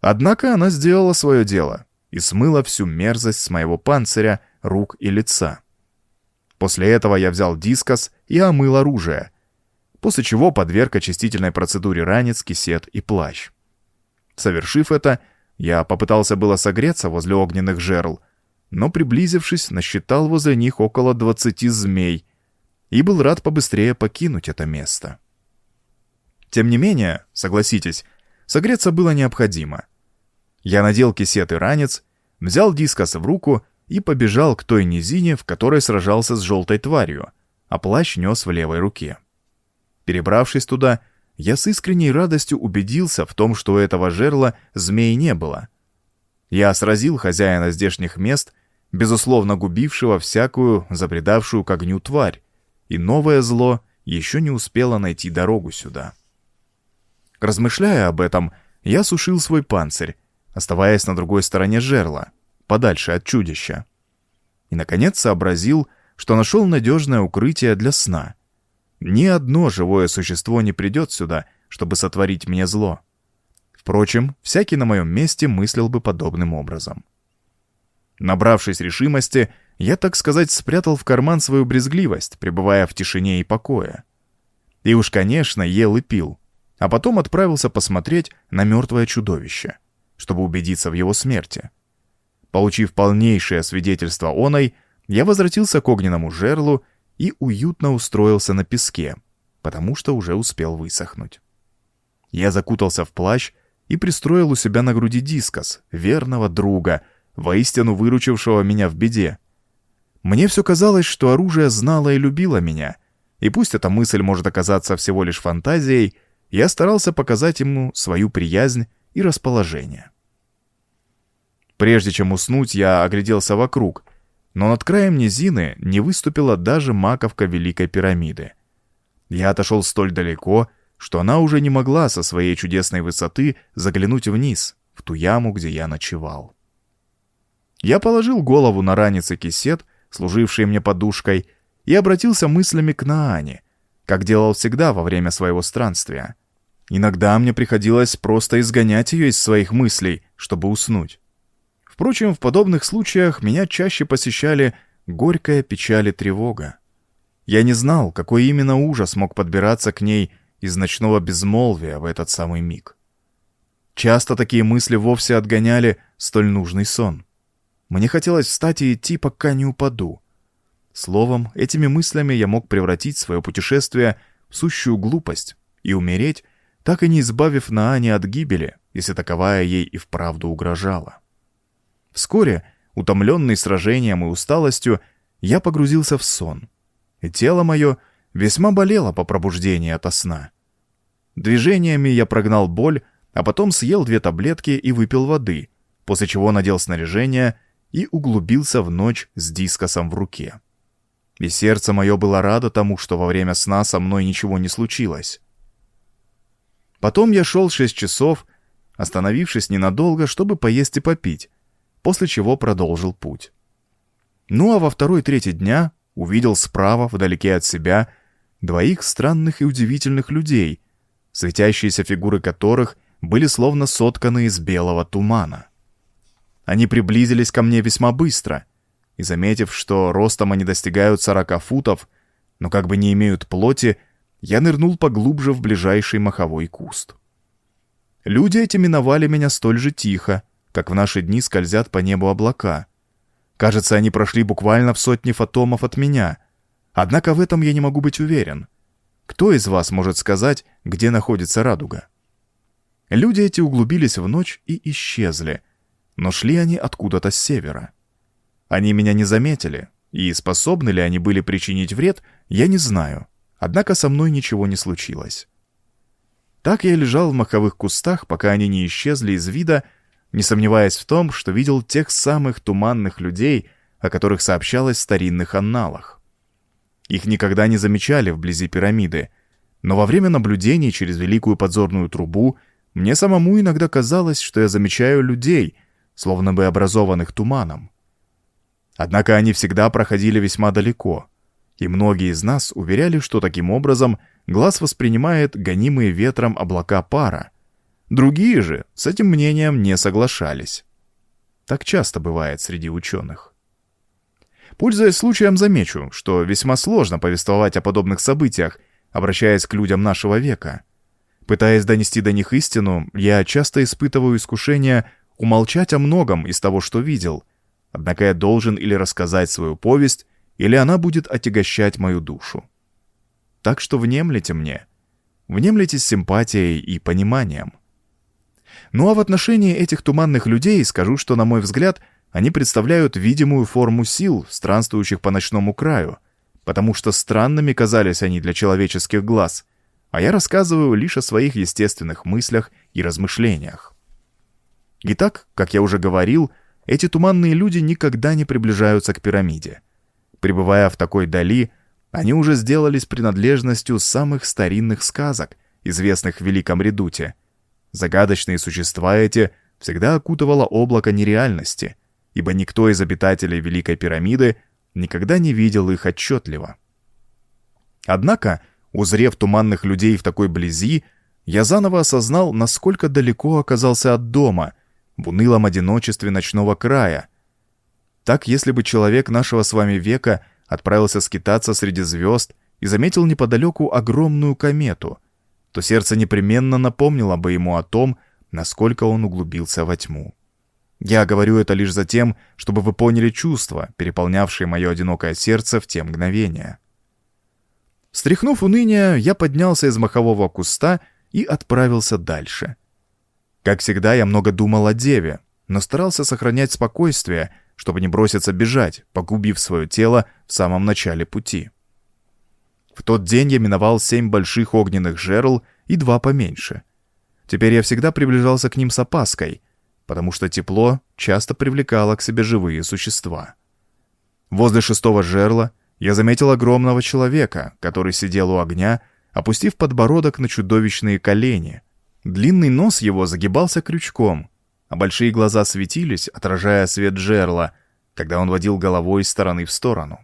Однако она сделала свое дело и смыла всю мерзость с моего панциря, рук и лица. После этого я взял дискос и омыл оружие, после чего подверг очистительной процедуре ранец, кисет и плащ. Совершив это, я попытался было согреться возле огненных жерл, но, приблизившись, насчитал возле них около двадцати змей и был рад побыстрее покинуть это место. Тем не менее, согласитесь, согреться было необходимо. Я надел кисет и ранец, взял дискос в руку и побежал к той низине, в которой сражался с желтой тварью, а плащ нес в левой руке. Перебравшись туда, я с искренней радостью убедился в том, что у этого жерла змей не было. Я сразил хозяина здешних мест, безусловно губившего всякую забредавшую к огню тварь, и новое зло еще не успело найти дорогу сюда. Размышляя об этом, я сушил свой панцирь, оставаясь на другой стороне жерла, подальше от чудища. И, наконец, сообразил, что нашел надежное укрытие для сна. Ни одно живое существо не придет сюда, чтобы сотворить мне зло. Впрочем, всякий на моем месте мыслил бы подобным образом. Набравшись решимости, я, так сказать, спрятал в карман свою брезгливость, пребывая в тишине и покое. И уж, конечно, ел и пил, а потом отправился посмотреть на мертвое чудовище, чтобы убедиться в его смерти. Получив полнейшее свидетельство оной, я возвратился к огненному жерлу и уютно устроился на песке, потому что уже успел высохнуть. Я закутался в плащ и пристроил у себя на груди дискос, верного друга, воистину выручившего меня в беде. Мне все казалось, что оружие знало и любило меня, и пусть эта мысль может оказаться всего лишь фантазией, я старался показать ему свою приязнь и расположение. Прежде чем уснуть, я огляделся вокруг, но над краем низины не выступила даже маковка Великой пирамиды. Я отошел столь далеко, что она уже не могла со своей чудесной высоты заглянуть вниз, в ту яму, где я ночевал. Я положил голову на ранец и кисет, служивший мне подушкой, и обратился мыслями к Наане, как делал всегда во время своего странствия. Иногда мне приходилось просто изгонять ее из своих мыслей, чтобы уснуть. Впрочем, в подобных случаях меня чаще посещали горькая печаль и тревога. Я не знал, какой именно ужас мог подбираться к ней из ночного безмолвия в этот самый миг. Часто такие мысли вовсе отгоняли столь нужный сон. Мне хотелось встать и идти, пока не упаду. Словом, этими мыслями я мог превратить свое путешествие в сущую глупость и умереть, так и не избавив Наани от гибели, если таковая ей и вправду угрожала. Вскоре, утомленный сражением и усталостью, я погрузился в сон, и тело мое весьма болело по пробуждении ото сна. Движениями я прогнал боль, а потом съел две таблетки и выпил воды, после чего надел снаряжение и углубился в ночь с дискосом в руке. И сердце мое было радо тому, что во время сна со мной ничего не случилось. Потом я шел шесть часов, остановившись ненадолго, чтобы поесть и попить, после чего продолжил путь. Ну а во второй-третий дня увидел справа, вдалеке от себя, двоих странных и удивительных людей, светящиеся фигуры которых были словно сотканы из белого тумана. Они приблизились ко мне весьма быстро, и, заметив, что ростом они достигают сорока футов, но как бы не имеют плоти, я нырнул поглубже в ближайший маховой куст. Люди эти миновали меня столь же тихо, как в наши дни скользят по небу облака. Кажется, они прошли буквально в сотни фотомов от меня. Однако в этом я не могу быть уверен. Кто из вас может сказать, где находится радуга? Люди эти углубились в ночь и исчезли, но шли они откуда-то с севера. Они меня не заметили, и способны ли они были причинить вред, я не знаю. Однако со мной ничего не случилось. Так я лежал в маховых кустах, пока они не исчезли из вида, не сомневаясь в том, что видел тех самых туманных людей, о которых сообщалось в старинных анналах. Их никогда не замечали вблизи пирамиды, но во время наблюдений через великую подзорную трубу мне самому иногда казалось, что я замечаю людей, словно бы образованных туманом. Однако они всегда проходили весьма далеко, и многие из нас уверяли, что таким образом глаз воспринимает гонимые ветром облака пара, Другие же с этим мнением не соглашались. Так часто бывает среди ученых. Пользуясь случаем, замечу, что весьма сложно повествовать о подобных событиях, обращаясь к людям нашего века. Пытаясь донести до них истину, я часто испытываю искушение умолчать о многом из того, что видел. Однако я должен или рассказать свою повесть, или она будет отягощать мою душу. Так что внемлите мне. Внемлите с симпатией и пониманием. Ну а в отношении этих туманных людей скажу, что, на мой взгляд, они представляют видимую форму сил, странствующих по ночному краю, потому что странными казались они для человеческих глаз, а я рассказываю лишь о своих естественных мыслях и размышлениях. Итак, как я уже говорил, эти туманные люди никогда не приближаются к пирамиде. Пребывая в такой дали, они уже сделались принадлежностью самых старинных сказок, известных в Великом Редуте. Загадочные существа эти всегда окутывало облако нереальности, ибо никто из обитателей Великой пирамиды никогда не видел их отчетливо. Однако, узрев туманных людей в такой близи, я заново осознал, насколько далеко оказался от дома, в унылом одиночестве ночного края. Так, если бы человек нашего с вами века отправился скитаться среди звезд и заметил неподалеку огромную комету, то сердце непременно напомнило бы ему о том, насколько он углубился во тьму. Я говорю это лишь за тем, чтобы вы поняли чувства, переполнявшие мое одинокое сердце в те мгновения. Стряхнув уныние, я поднялся из махового куста и отправился дальше. Как всегда, я много думал о деве, но старался сохранять спокойствие, чтобы не броситься бежать, погубив свое тело в самом начале пути. В тот день я миновал семь больших огненных жерл и два поменьше. Теперь я всегда приближался к ним с опаской — потому что тепло часто привлекало к себе живые существа. Возле шестого жерла я заметил огромного человека, который сидел у огня, опустив подбородок на чудовищные колени. Длинный нос его загибался крючком, а большие глаза светились, отражая свет жерла, когда он водил головой из стороны в сторону.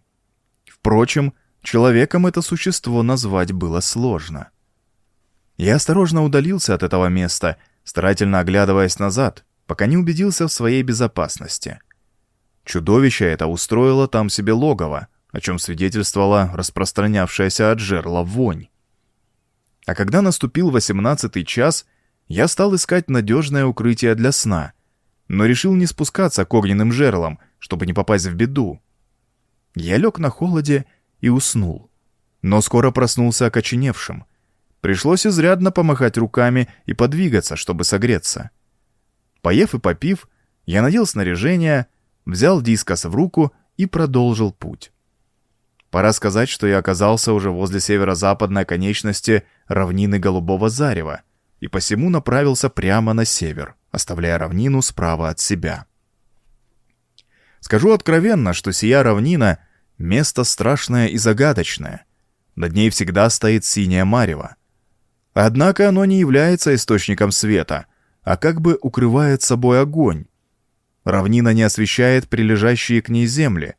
Впрочем, человеком это существо назвать было сложно. Я осторожно удалился от этого места, старательно оглядываясь назад, пока не убедился в своей безопасности. Чудовище это устроило там себе логово, о чем свидетельствовала распространявшаяся от жерла вонь. А когда наступил восемнадцатый час, я стал искать надежное укрытие для сна, но решил не спускаться к огненным жерлам, чтобы не попасть в беду. Я лег на холоде и уснул, но скоро проснулся окоченевшим. Пришлось изрядно помахать руками и подвигаться, чтобы согреться. Поев и попив, я надел снаряжение, взял дискос в руку и продолжил путь. Пора сказать, что я оказался уже возле северо-западной конечности равнины Голубого Зарева и посему направился прямо на север, оставляя равнину справа от себя. Скажу откровенно, что сия равнина — место страшное и загадочное. Над ней всегда стоит синее марево. Однако оно не является источником света — а как бы укрывает собой огонь. Равнина не освещает прилежащие к ней земли.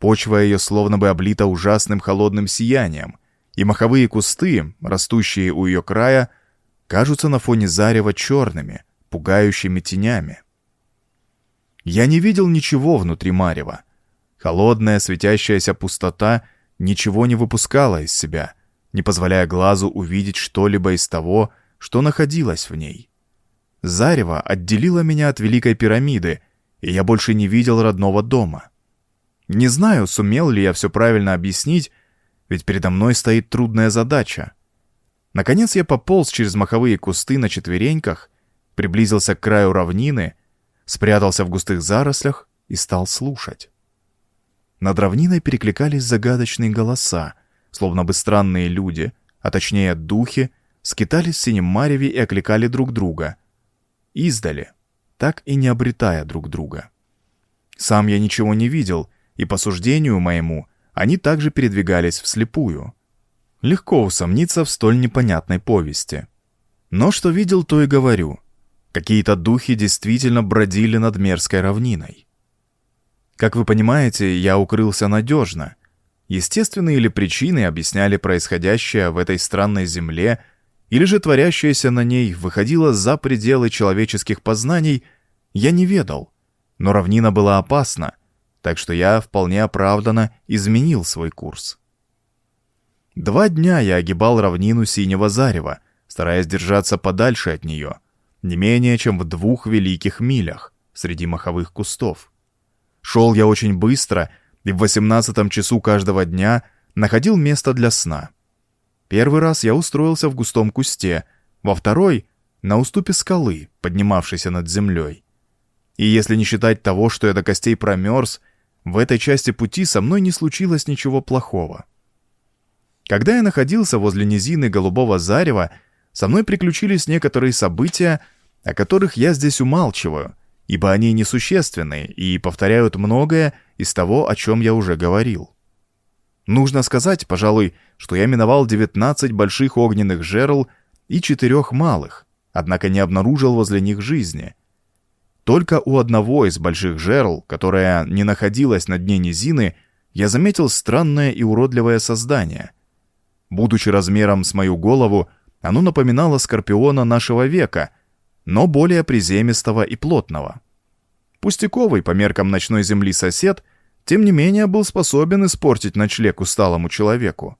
Почва ее словно бы облита ужасным холодным сиянием, и маховые кусты, растущие у ее края, кажутся на фоне зарева черными, пугающими тенями. Я не видел ничего внутри марева. Холодная светящаяся пустота ничего не выпускала из себя, не позволяя глазу увидеть что-либо из того, что находилось в ней. Зарево отделило меня от Великой пирамиды, и я больше не видел родного дома. Не знаю, сумел ли я все правильно объяснить, ведь передо мной стоит трудная задача. Наконец я пополз через маховые кусты на четвереньках, приблизился к краю равнины, спрятался в густых зарослях и стал слушать. Над равниной перекликались загадочные голоса, словно бы странные люди, а точнее духи, скитались в синем мареве и окликали друг друга — издали, так и не обретая друг друга. Сам я ничего не видел, и по суждению моему они также передвигались вслепую. Легко усомниться в столь непонятной повести. Но что видел, то и говорю. Какие-то духи действительно бродили над мерзкой равниной. Как вы понимаете, я укрылся надежно. Естественные ли причины объясняли происходящее в этой странной земле или же творящееся на ней выходило за пределы человеческих познаний, я не ведал. Но равнина была опасна, так что я вполне оправданно изменил свой курс. Два дня я огибал равнину Синего Зарева, стараясь держаться подальше от нее, не менее чем в двух великих милях среди маховых кустов. Шел я очень быстро и в восемнадцатом часу каждого дня находил место для сна. Первый раз я устроился в густом кусте, во второй — на уступе скалы, поднимавшейся над землей. И если не считать того, что я до костей промерз, в этой части пути со мной не случилось ничего плохого. Когда я находился возле низины Голубого Зарева, со мной приключились некоторые события, о которых я здесь умалчиваю, ибо они несущественны и повторяют многое из того, о чем я уже говорил. Нужно сказать, пожалуй, что я миновал 19 больших огненных жерл и четырех малых, однако не обнаружил возле них жизни. Только у одного из больших жерл, которая не находилась на дне низины, я заметил странное и уродливое создание. Будучи размером с мою голову, оно напоминало скорпиона нашего века, но более приземистого и плотного. Пустяковый по меркам ночной земли сосед — тем не менее был способен испортить ночлег усталому человеку.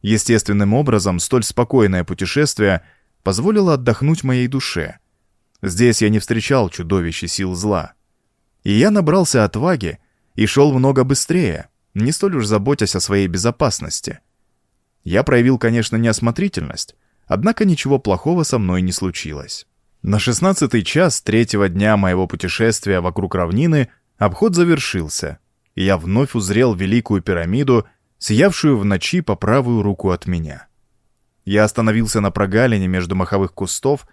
Естественным образом, столь спокойное путешествие позволило отдохнуть моей душе. Здесь я не встречал чудовищ сил зла. И я набрался отваги и шел много быстрее, не столь уж заботясь о своей безопасности. Я проявил, конечно, неосмотрительность, однако ничего плохого со мной не случилось. На шестнадцатый час третьего дня моего путешествия вокруг равнины – Обход завершился, и я вновь узрел Великую пирамиду, сиявшую в ночи по правую руку от меня. Я остановился на прогалине между маховых кустов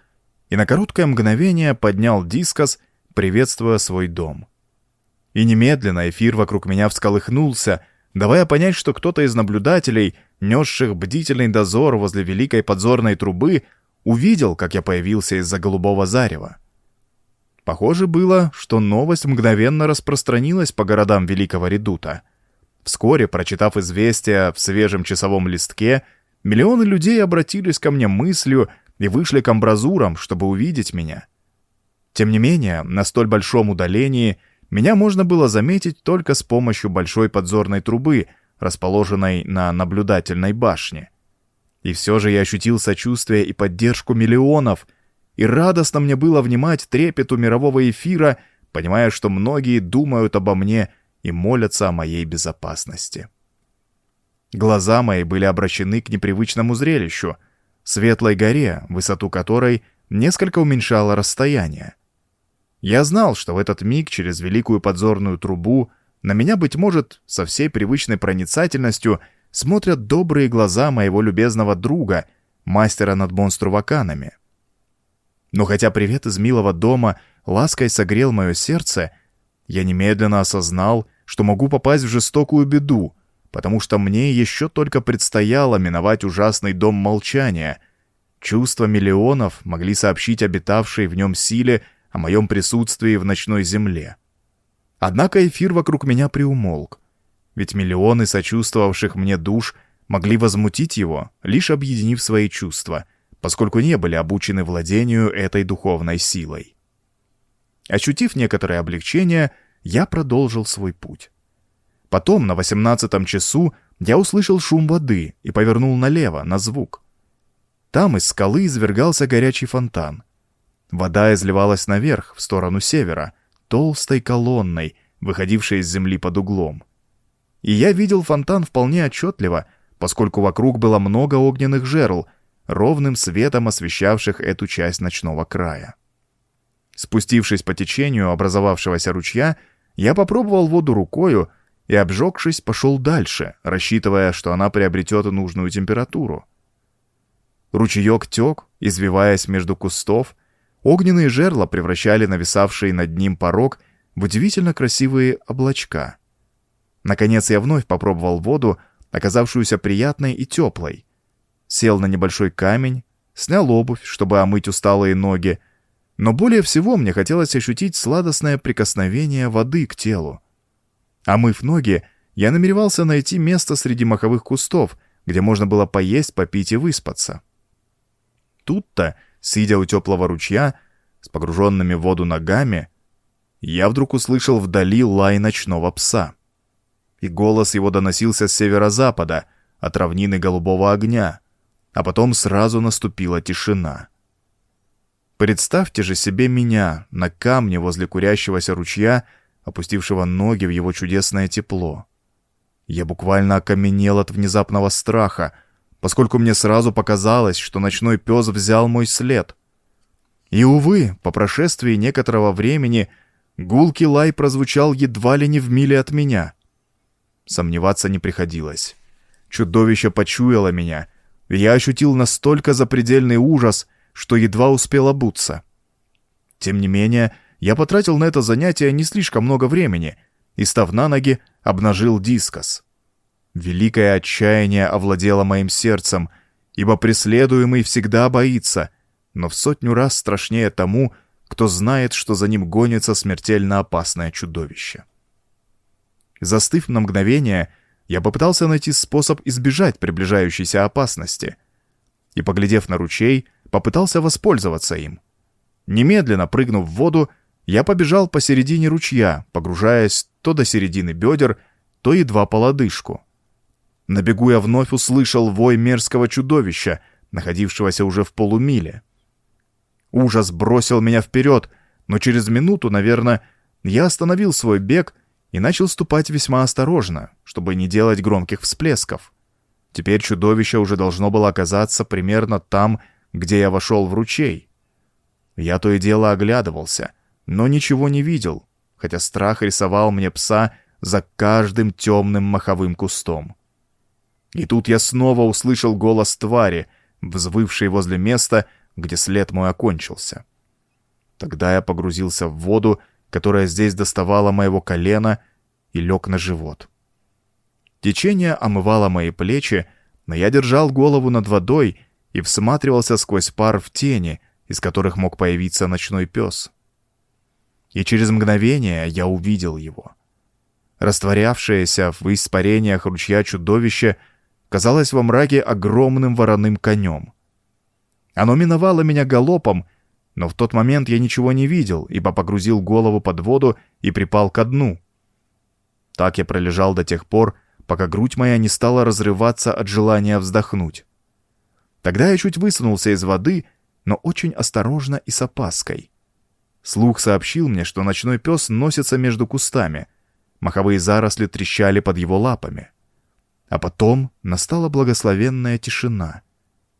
и на короткое мгновение поднял дискос, приветствуя свой дом. И немедленно эфир вокруг меня всколыхнулся, давая понять, что кто-то из наблюдателей, несших бдительный дозор возле великой подзорной трубы, увидел, как я появился из-за голубого зарева. Похоже было, что новость мгновенно распространилась по городам Великого Редута. Вскоре, прочитав известие в свежем часовом листке, миллионы людей обратились ко мне мыслью и вышли к амбразурам, чтобы увидеть меня. Тем не менее, на столь большом удалении меня можно было заметить только с помощью большой подзорной трубы, расположенной на наблюдательной башне. И все же я ощутил сочувствие и поддержку миллионов — и радостно мне было внимать трепету мирового эфира, понимая, что многие думают обо мне и молятся о моей безопасности. Глаза мои были обращены к непривычному зрелищу, светлой горе, высоту которой несколько уменьшало расстояние. Я знал, что в этот миг через великую подзорную трубу на меня, быть может, со всей привычной проницательностью смотрят добрые глаза моего любезного друга, мастера над монструваканами. Но хотя привет из милого дома лаской согрел мое сердце, я немедленно осознал, что могу попасть в жестокую беду, потому что мне еще только предстояло миновать ужасный дом молчания. Чувства миллионов могли сообщить обитавшей в нем силе о моем присутствии в ночной земле. Однако эфир вокруг меня приумолк, ведь миллионы сочувствовавших мне душ могли возмутить его, лишь объединив свои чувства — поскольку не были обучены владению этой духовной силой. Ощутив некоторое облегчение, я продолжил свой путь. Потом, на восемнадцатом часу, я услышал шум воды и повернул налево, на звук. Там из скалы извергался горячий фонтан. Вода изливалась наверх, в сторону севера, толстой колонной, выходившей из земли под углом. И я видел фонтан вполне отчетливо, поскольку вокруг было много огненных жерл — ровным светом освещавших эту часть ночного края. Спустившись по течению образовавшегося ручья, я попробовал воду рукою и, обжегшись, пошел дальше, рассчитывая, что она приобретет нужную температуру. Ручеек тек, извиваясь между кустов, огненные жерла превращали нависавший над ним порог в удивительно красивые облачка. Наконец я вновь попробовал воду, оказавшуюся приятной и теплой, сел на небольшой камень, снял обувь, чтобы омыть усталые ноги, но более всего мне хотелось ощутить сладостное прикосновение воды к телу. Омыв ноги, я намеревался найти место среди маховых кустов, где можно было поесть, попить и выспаться. тут-то, сидя у теплого ручья, с погруженными в воду ногами, я вдруг услышал вдали лай ночного пса. И голос его доносился с северо-запада, от равнины голубого огня, а потом сразу наступила тишина. Представьте же себе меня на камне возле курящегося ручья, опустившего ноги в его чудесное тепло. Я буквально окаменел от внезапного страха, поскольку мне сразу показалось, что ночной пес взял мой след. И, увы, по прошествии некоторого времени гулкий лай прозвучал едва ли не в миле от меня. Сомневаться не приходилось. Чудовище почуяло меня, и я ощутил настолько запредельный ужас, что едва успел обуться. Тем не менее, я потратил на это занятие не слишком много времени и, став на ноги, обнажил дискос. Великое отчаяние овладело моим сердцем, ибо преследуемый всегда боится, но в сотню раз страшнее тому, кто знает, что за ним гонится смертельно опасное чудовище. Застыв на мгновение, я попытался найти способ избежать приближающейся опасности. И, поглядев на ручей, попытался воспользоваться им. Немедленно прыгнув в воду, я побежал посередине ручья, погружаясь то до середины бедер, то едва по лодыжку. На бегу я вновь услышал вой мерзкого чудовища, находившегося уже в полумиле. Ужас бросил меня вперед, но через минуту, наверное, я остановил свой бег и начал ступать весьма осторожно, чтобы не делать громких всплесков. Теперь чудовище уже должно было оказаться примерно там, где я вошел в ручей. Я то и дело оглядывался, но ничего не видел, хотя страх рисовал мне пса за каждым темным маховым кустом. И тут я снова услышал голос твари, взвывшей возле места, где след мой окончился. Тогда я погрузился в воду, которая здесь доставала моего колена, и лег на живот. Течение омывало мои плечи, но я держал голову над водой и всматривался сквозь пар в тени, из которых мог появиться ночной пес. И через мгновение я увидел его. Растворявшееся в испарениях ручья чудовище — казалось во мраке огромным вороным конем. Оно миновало меня галопом, но в тот момент я ничего не видел, ибо погрузил голову под воду и припал ко дну. Так я пролежал до тех пор, пока грудь моя не стала разрываться от желания вздохнуть. Тогда я чуть высунулся из воды, но очень осторожно и с опаской. Слух сообщил мне, что ночной пес носится между кустами. Маховые заросли трещали под его лапами. А потом настала благословенная тишина.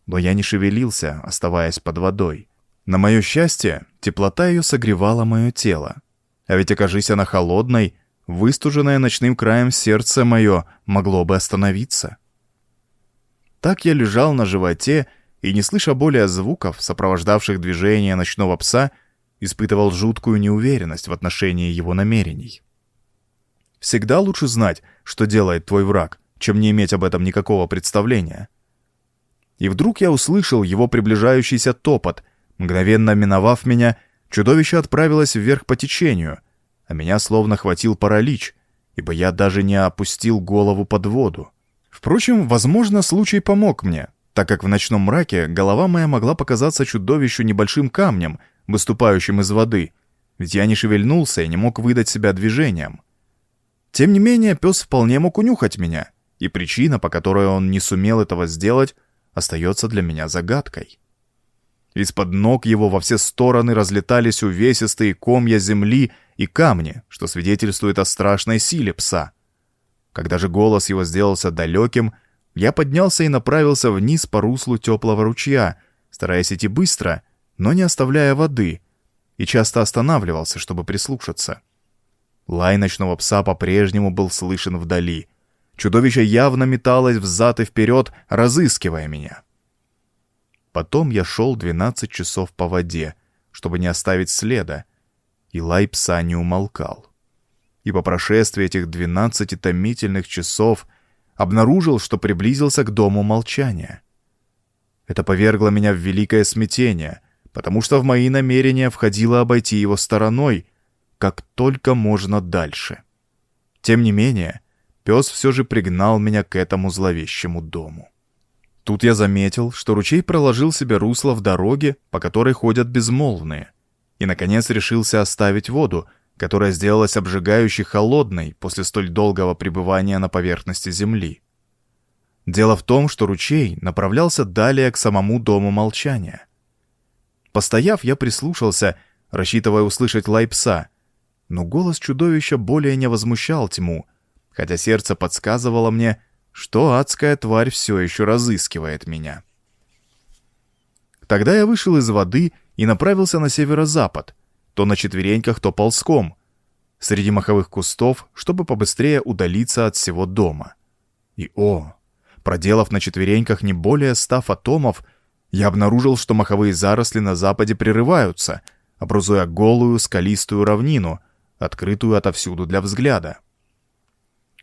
Но я не шевелился, оставаясь под водой. На мое счастье, теплота ее согревала мое тело. А ведь окажись она холодной, выстуженное ночным краем сердце мое могло бы остановиться. Так я лежал на животе и, не слыша более звуков, сопровождавших движение ночного пса, испытывал жуткую неуверенность в отношении его намерений. Всегда лучше знать, что делает твой враг, чем не иметь об этом никакого представления. И вдруг я услышал его приближающийся топот. Мгновенно миновав меня, чудовище отправилось вверх по течению, а меня словно хватил паралич, ибо я даже не опустил голову под воду. Впрочем, возможно, случай помог мне, так как в ночном мраке голова моя могла показаться чудовищу небольшим камнем, выступающим из воды, ведь я не шевельнулся и не мог выдать себя движением. Тем не менее, пес вполне мог унюхать меня — и причина, по которой он не сумел этого сделать, остается для меня загадкой. Из-под ног его во все стороны разлетались увесистые комья земли и камни, что свидетельствует о страшной силе пса. Когда же голос его сделался далеким, я поднялся и направился вниз по руслу теплого ручья, стараясь идти быстро, но не оставляя воды, и часто останавливался, чтобы прислушаться. Лай ночного пса по-прежнему был слышен вдали — Чудовище явно металось взад и вперед, разыскивая меня. Потом я шел 12 часов по воде, чтобы не оставить следа, и лай пса не умолкал. И по прошествии этих 12 томительных часов обнаружил, что приблизился к дому молчания. Это повергло меня в великое смятение, потому что в мои намерения входило обойти его стороной, как только можно дальше. Тем не менее, пес все же пригнал меня к этому зловещему дому. Тут я заметил, что ручей проложил себе русло в дороге, по которой ходят безмолвные, и, наконец, решился оставить воду, которая сделалась обжигающей холодной после столь долгого пребывания на поверхности земли. Дело в том, что ручей направлялся далее к самому Дому Молчания. Постояв, я прислушался, рассчитывая услышать лай пса, но голос чудовища более не возмущал тьму, хотя сердце подсказывало мне, что адская тварь все еще разыскивает меня. Тогда я вышел из воды и направился на северо-запад, то на четвереньках, то ползком, среди маховых кустов, чтобы побыстрее удалиться от всего дома. И о, проделав на четвереньках не более ста фотомов, я обнаружил, что маховые заросли на западе прерываются, образуя голую скалистую равнину, открытую отовсюду для взгляда.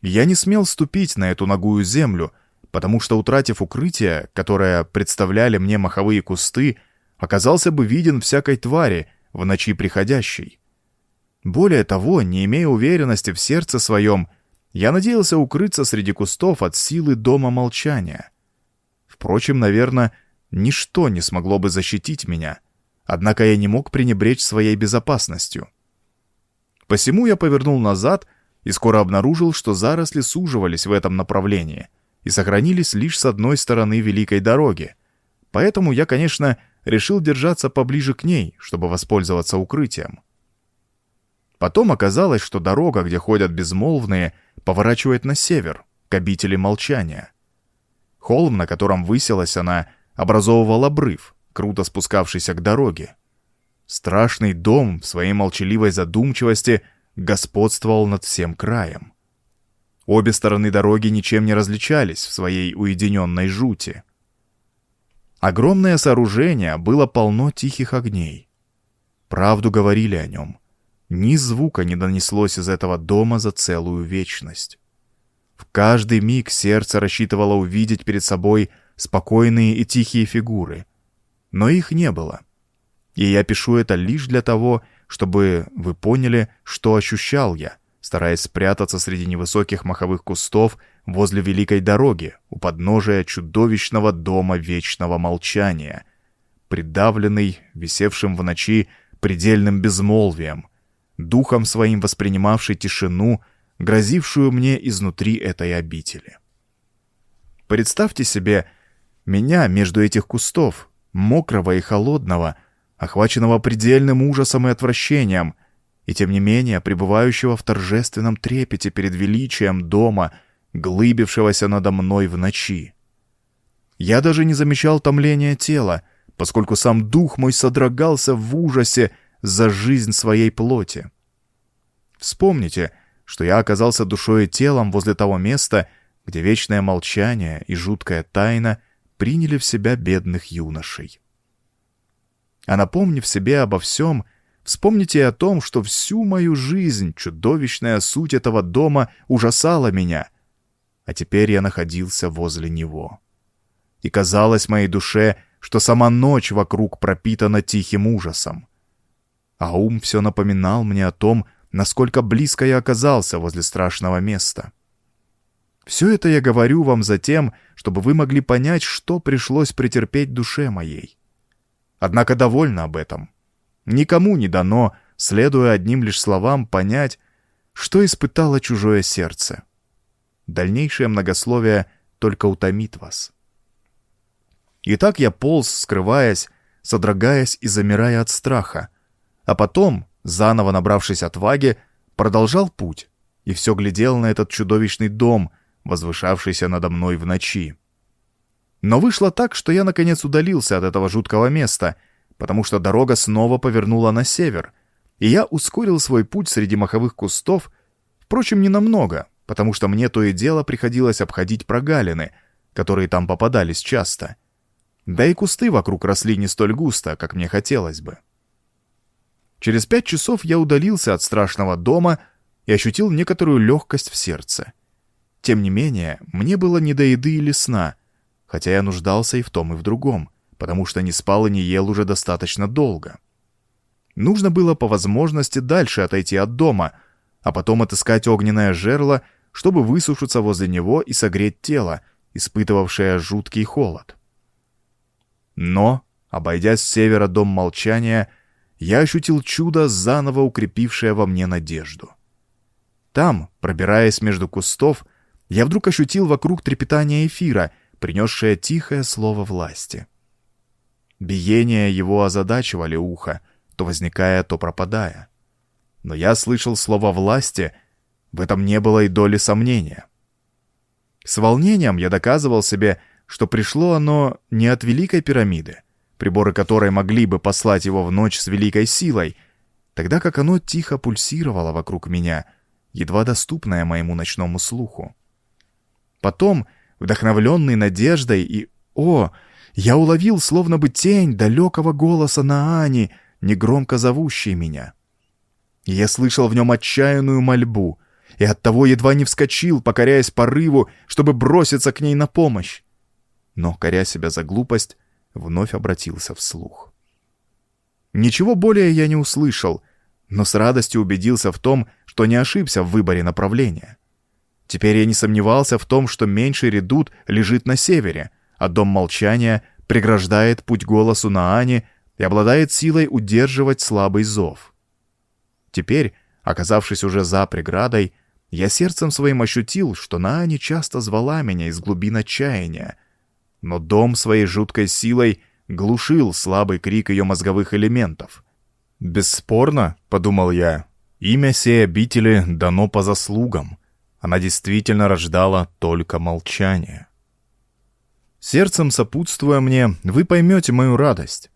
Я не смел ступить на эту ногую землю, потому что, утратив укрытие, которое представляли мне маховые кусты, оказался бы виден всякой твари в ночи приходящей. Более того, не имея уверенности в сердце своем, я надеялся укрыться среди кустов от силы дома молчания. Впрочем, наверное, ничто не смогло бы защитить меня, однако я не мог пренебречь своей безопасностью. Посему я повернул назад и скоро обнаружил, что заросли суживались в этом направлении и сохранились лишь с одной стороны великой дороги. Поэтому я, конечно, решил держаться поближе к ней, чтобы воспользоваться укрытием. Потом оказалось, что дорога, где ходят безмолвные, поворачивает на север, к обители молчания. Холм, на котором высилась она, образовывал обрыв, круто спускавшийся к дороге. Страшный дом в своей молчаливой задумчивости — господствовал над всем краем. Обе стороны дороги ничем не различались в своей уединенной жути. Огромное сооружение было полно тихих огней. Правду говорили о нем. Ни звука не донеслось из этого дома за целую вечность. В каждый миг сердце рассчитывало увидеть перед собой спокойные и тихие фигуры. Но их не было. И я пишу это лишь для того, чтобы вы поняли, что ощущал я, стараясь спрятаться среди невысоких маховых кустов возле великой дороги у подножия чудовищного дома вечного молчания, придавленный, висевшим в ночи предельным безмолвием, духом своим воспринимавший тишину, грозившую мне изнутри этой обители. Представьте себе меня между этих кустов, мокрого и холодного, охваченного предельным ужасом и отвращением, и тем не менее пребывающего в торжественном трепете перед величием дома, глыбившегося надо мной в ночи. Я даже не замечал томления тела, поскольку сам дух мой содрогался в ужасе за жизнь своей плоти. Вспомните, что я оказался душой и телом возле того места, где вечное молчание и жуткая тайна приняли в себя бедных юношей. А напомнив себе обо всем, вспомните о том, что всю мою жизнь чудовищная суть этого дома ужасала меня, а теперь я находился возле него. И казалось моей душе, что сама ночь вокруг пропитана тихим ужасом. А ум все напоминал мне о том, насколько близко я оказался возле страшного места. Все это я говорю вам за тем, чтобы вы могли понять, что пришлось претерпеть душе моей. Однако довольно об этом. Никому не дано, следуя одним лишь словам, понять, что испытало чужое сердце. Дальнейшее многословие только утомит вас. Итак, я полз, скрываясь, содрогаясь и замирая от страха, а потом, заново набравшись отваги, продолжал путь и все глядел на этот чудовищный дом, возвышавшийся надо мной в ночи. Но вышло так, что я наконец удалился от этого жуткого места, потому что дорога снова повернула на север, и я ускорил свой путь среди маховых кустов, впрочем, не намного, потому что мне то и дело приходилось обходить прогалины, которые там попадались часто. Да и кусты вокруг росли не столь густо, как мне хотелось бы. Через пять часов я удалился от страшного дома и ощутил некоторую легкость в сердце. Тем не менее, мне было не до еды или сна — хотя я нуждался и в том, и в другом, потому что не спал и не ел уже достаточно долго. Нужно было по возможности дальше отойти от дома, а потом отыскать огненное жерло, чтобы высушиться возле него и согреть тело, испытывавшая жуткий холод. Но, обойдя с севера дом молчания, я ощутил чудо, заново укрепившее во мне надежду. Там, пробираясь между кустов, я вдруг ощутил вокруг трепетание эфира, принесшее тихое слово власти. Биения его озадачивали ухо, то возникая, то пропадая. Но я слышал слово власти, в этом не было и доли сомнения. С волнением я доказывал себе, что пришло оно не от Великой пирамиды, приборы которой могли бы послать его в ночь с великой силой, тогда как оно тихо пульсировало вокруг меня, едва доступное моему ночному слуху. Потом, вдохновленный надеждой и «О!», я уловил словно бы тень далекого голоса Наани, негромко зовущей меня. Я слышал в нем отчаянную мольбу, и оттого едва не вскочил, покоряясь порыву, чтобы броситься к ней на помощь. Но, коря себя за глупость, вновь обратился вслух. Ничего более я не услышал, но с радостью убедился в том, что не ошибся в выборе направления. Теперь я не сомневался в том, что меньший редут лежит на севере, а дом молчания преграждает путь голосу Наани и обладает силой удерживать слабый зов. Теперь, оказавшись уже за преградой, я сердцем своим ощутил, что Наани часто звала меня из глубин отчаяния, но дом своей жуткой силой глушил слабый крик ее мозговых элементов. «Бесспорно», — подумал я, — «имя сей обители дано по заслугам. Она действительно рождала только молчание». Сердцем сопутствуя мне, вы поймете мою радость.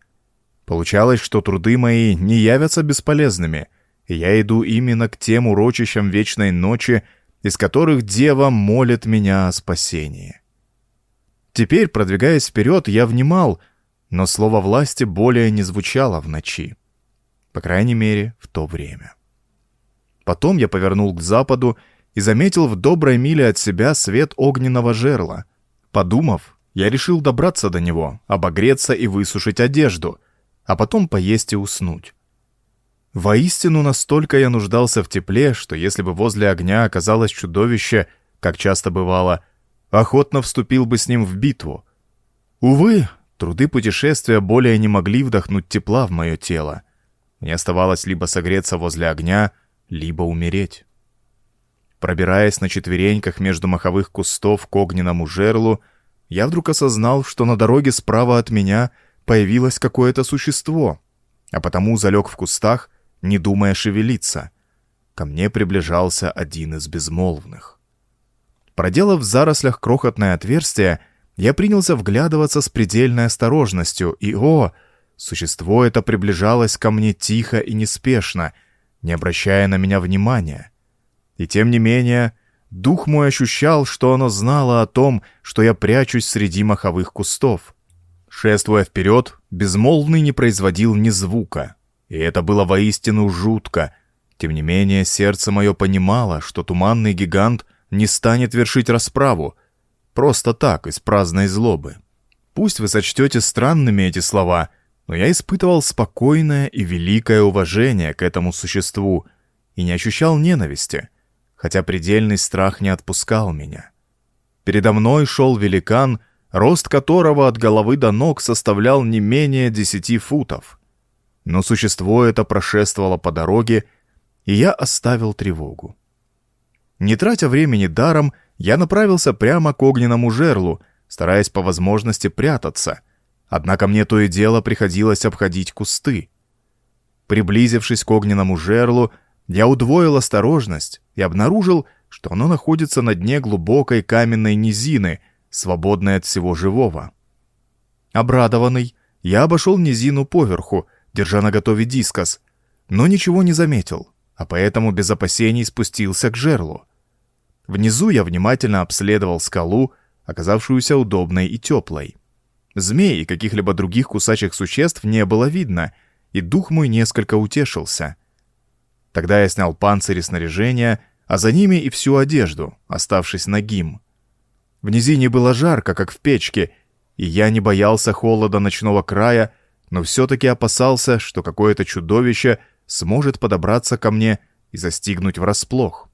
Получалось, что труды мои не явятся бесполезными, и я иду именно к тем урочищам вечной ночи, из которых Дева молит меня о спасении. Теперь, продвигаясь вперед, я внимал, но слово власти более не звучало в ночи. По крайней мере, в то время. Потом я повернул к западу и заметил в доброй миле от себя свет огненного жерла. Подумав, я решил добраться до него, обогреться и высушить одежду, а потом поесть и уснуть. Воистину, настолько я нуждался в тепле, что если бы возле огня оказалось чудовище, как часто бывало, охотно вступил бы с ним в битву. Увы, труды путешествия более не могли вдохнуть тепла в мое тело. Мне оставалось либо согреться возле огня, либо умереть. Пробираясь на четвереньках между маховых кустов к огненному жерлу, я вдруг осознал, что на дороге справа от меня появилось какое-то существо, а потому залег в кустах, не думая шевелиться. Ко мне приближался один из безмолвных. Проделав в зарослях крохотное отверстие, я принялся вглядываться с предельной осторожностью, и, о, существо это приближалось ко мне тихо и неспешно, не обращая на меня внимания. И тем не менее, дух мой ощущал, что оно знало о том, что я прячусь среди маховых кустов. Шествуя вперед, безмолвный не производил ни звука, и это было воистину жутко. Тем не менее, сердце мое понимало, что туманный гигант не станет вершить расправу, просто так, из праздной злобы. Пусть вы сочтете странными эти слова, но я испытывал спокойное и великое уважение к этому существу и не ощущал ненависти, хотя предельный страх не отпускал меня. Передо мной шел великан, рост которого от головы до ног составлял не менее десяти футов. Но существо это прошествовало по дороге, и я оставил тревогу. Не тратя времени даром, я направился прямо к огненному жерлу, стараясь по возможности прятаться. Однако мне то и дело приходилось обходить кусты. Приблизившись к огненному жерлу, я удвоил осторожность и обнаружил, что оно находится на дне глубокой каменной низины, свободной от всего живого. Обрадованный, я обошел низину поверху, держа наготове дискос, но ничего не заметил, а поэтому без опасений спустился к жерлу. Внизу я внимательно обследовал скалу, оказавшуюся удобной и теплой. Змей и каких-либо других кусачих существ не было видно, и дух мой несколько утешился. Тогда я снял панцирь и снаряжение, а за ними и всю одежду, оставшись нагим. В низине было жарко, как в печке, и я не боялся холода ночного края, но все-таки опасался, что какое-то чудовище сможет подобраться ко мне и застигнуть врасплох.